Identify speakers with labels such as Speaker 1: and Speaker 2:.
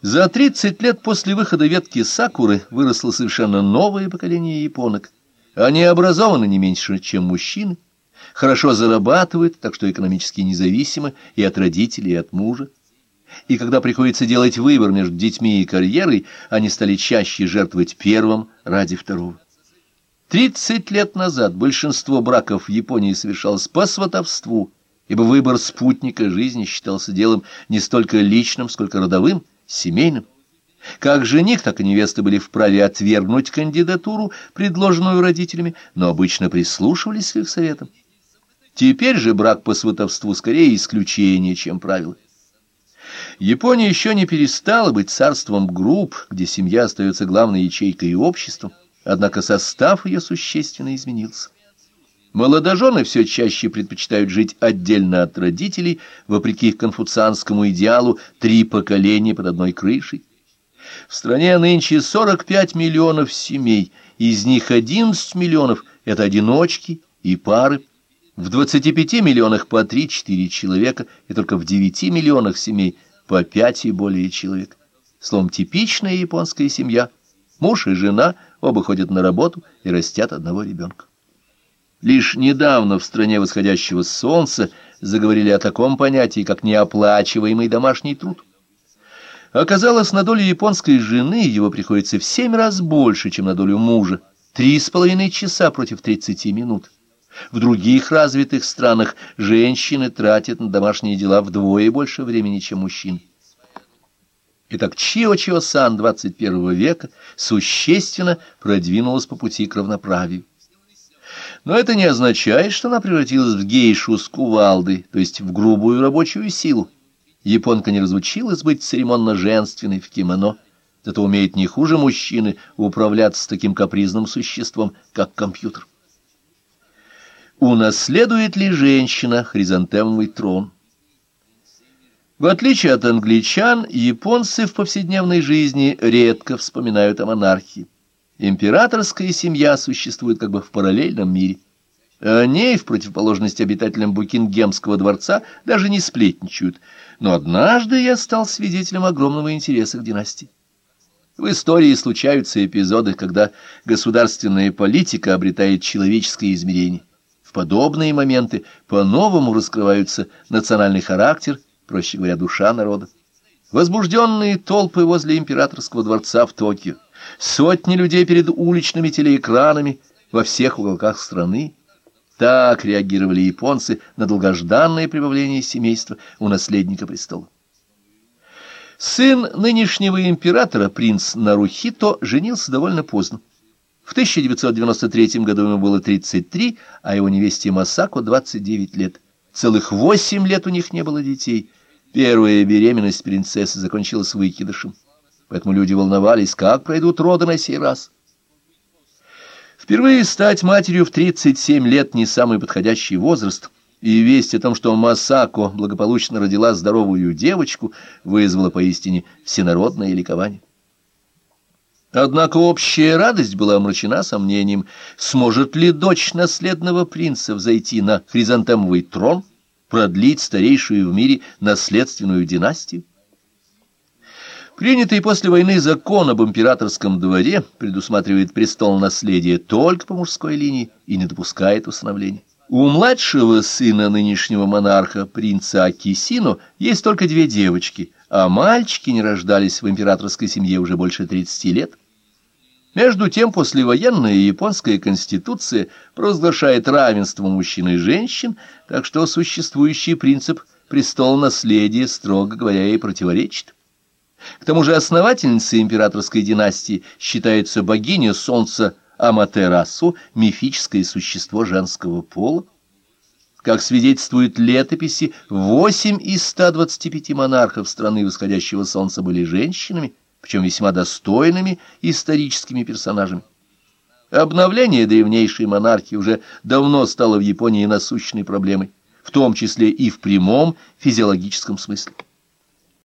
Speaker 1: За 30 лет после выхода ветки сакуры выросло совершенно новое поколение японок. Они образованы не меньше, чем мужчины, хорошо зарабатывают, так что экономически независимы и от родителей, и от мужа. И когда приходится делать выбор между детьми и карьерой, они стали чаще жертвовать первым ради второго. Тридцать лет назад большинство браков в Японии совершалось по сватовству, ибо выбор спутника жизни считался делом не столько личным, сколько родовым, семейным. Как жених, так и невеста были вправе отвергнуть кандидатуру, предложенную родителями, но обычно прислушивались к их советам. Теперь же брак по сватовству скорее исключение, чем правило. Япония еще не перестала быть царством групп, где семья остается главной ячейкой общества, однако состав ее существенно изменился. Молодожены все чаще предпочитают жить отдельно от родителей, вопреки конфуцианскому идеалу три поколения под одной крышей. В стране нынче 45 миллионов семей, из них 11 миллионов – это одиночки и пары, в 25 миллионах по 3-4 человека, и только в 9 миллионах семей по 5 и более человек. Словом, типичная японская семья. Муж и жена оба ходят на работу и растят одного ребенка. Лишь недавно в стране восходящего солнца заговорили о таком понятии, как неоплачиваемый домашний труд. Оказалось, на долю японской жены его приходится в семь раз больше, чем на долю мужа. Три с половиной часа против тридцати минут. В других развитых странах женщины тратят на домашние дела вдвое больше времени, чем мужчины. Итак, Чио-Чио-сан 21 века существенно продвинулась по пути к равноправию. Но это не означает, что она превратилась в гейшу с кувалдой, то есть в грубую рабочую силу. Японка не разучилась быть церемонно-женственной в кимоно, зато умеет не хуже мужчины управляться с таким капризным существом, как компьютер. Унаследует ли женщина хризантемовый трон? В отличие от англичан, японцы в повседневной жизни редко вспоминают о монархии. Императорская семья существует как бы в параллельном мире. О ней, в противоположность обитателям Букингемского дворца, даже не сплетничают. Но однажды я стал свидетелем огромного интереса к династии. В истории случаются эпизоды, когда государственная политика обретает человеческое измерение. В подобные моменты по-новому раскрываются национальный характер, проще говоря, душа народа. Возбужденные толпы возле императорского дворца в Токио, сотни людей перед уличными телеэкранами во всех уголках страны. Так реагировали японцы на долгожданное прибавление семейства у наследника престола. Сын нынешнего императора, принц Нарухито, женился довольно поздно. В 1993 году ему было 33, а его невесте Масако 29 лет. Целых восемь лет у них не было детей. Первая беременность принцессы закончилась выкидышем. Поэтому люди волновались, как пройдут роды на сей раз. Впервые стать матерью в 37 лет не самый подходящий возраст, и весть о том, что Масако благополучно родила здоровую девочку, вызвала поистине всенародное ликование. Однако общая радость была омрачена сомнением, сможет ли дочь наследного принца взойти на хризантемовый трон, продлить старейшую в мире наследственную династию. Принятый после войны закон об императорском дворе предусматривает престол наследия только по мужской линии и не допускает усыновления. У младшего сына нынешнего монарха, принца Акисино, есть только две девочки, а мальчики не рождались в императорской семье уже больше 30 лет. Между тем, послевоенная японская конституция провозглашает равенство мужчин и женщин, так что существующий принцип престол наследия, строго говоря, ей противоречит. К тому же основательницей императорской династии считается богиня солнца Аматерасу, мифическое существо женского пола. Как свидетельствуют летописи, 8 из 125 монархов страны восходящего солнца были женщинами, причем весьма достойными историческими персонажами. Обновление древнейшей монархии уже давно стало в Японии насущной проблемой, в том числе и в прямом физиологическом смысле.